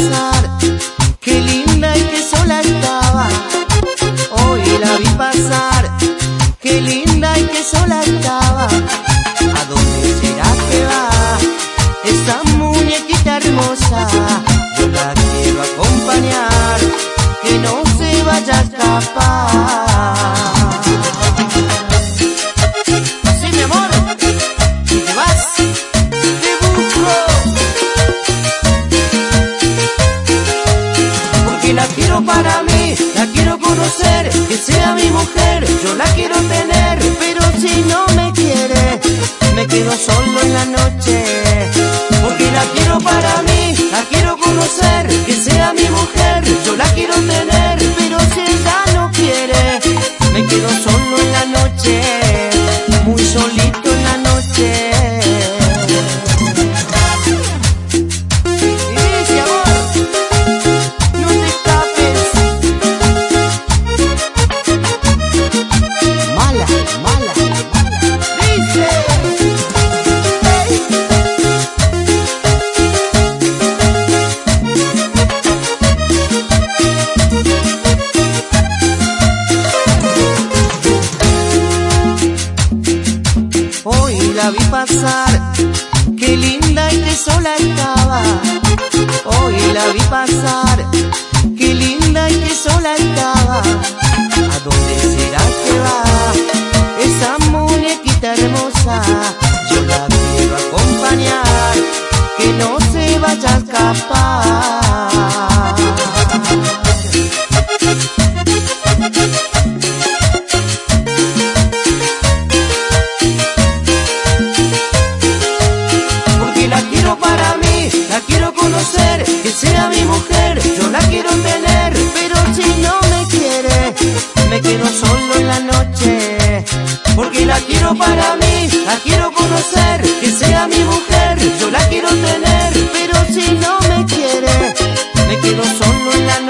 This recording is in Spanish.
pasar, qué linda y qué sola estaba. Hoy la vi pasar, qué linda y qué sola estaba. ¿A dónde será que va esa muñequita hermosa? Yo la quiero acompañar, que no se vaya a escapar. Solo en la noche. La vi pasar, qué linda y qué sola estaba. Hoy la vi pasar, qué linda y qué sola estaba. ¿A dónde será que va esa muñequita hermosa? Yo la quiero acompañar, que no se vaya a escapar. para mí, la quiero conocer, que sea mi mujer, yo la quiero tener, pero si no me quiere, me quedo solo en la noche.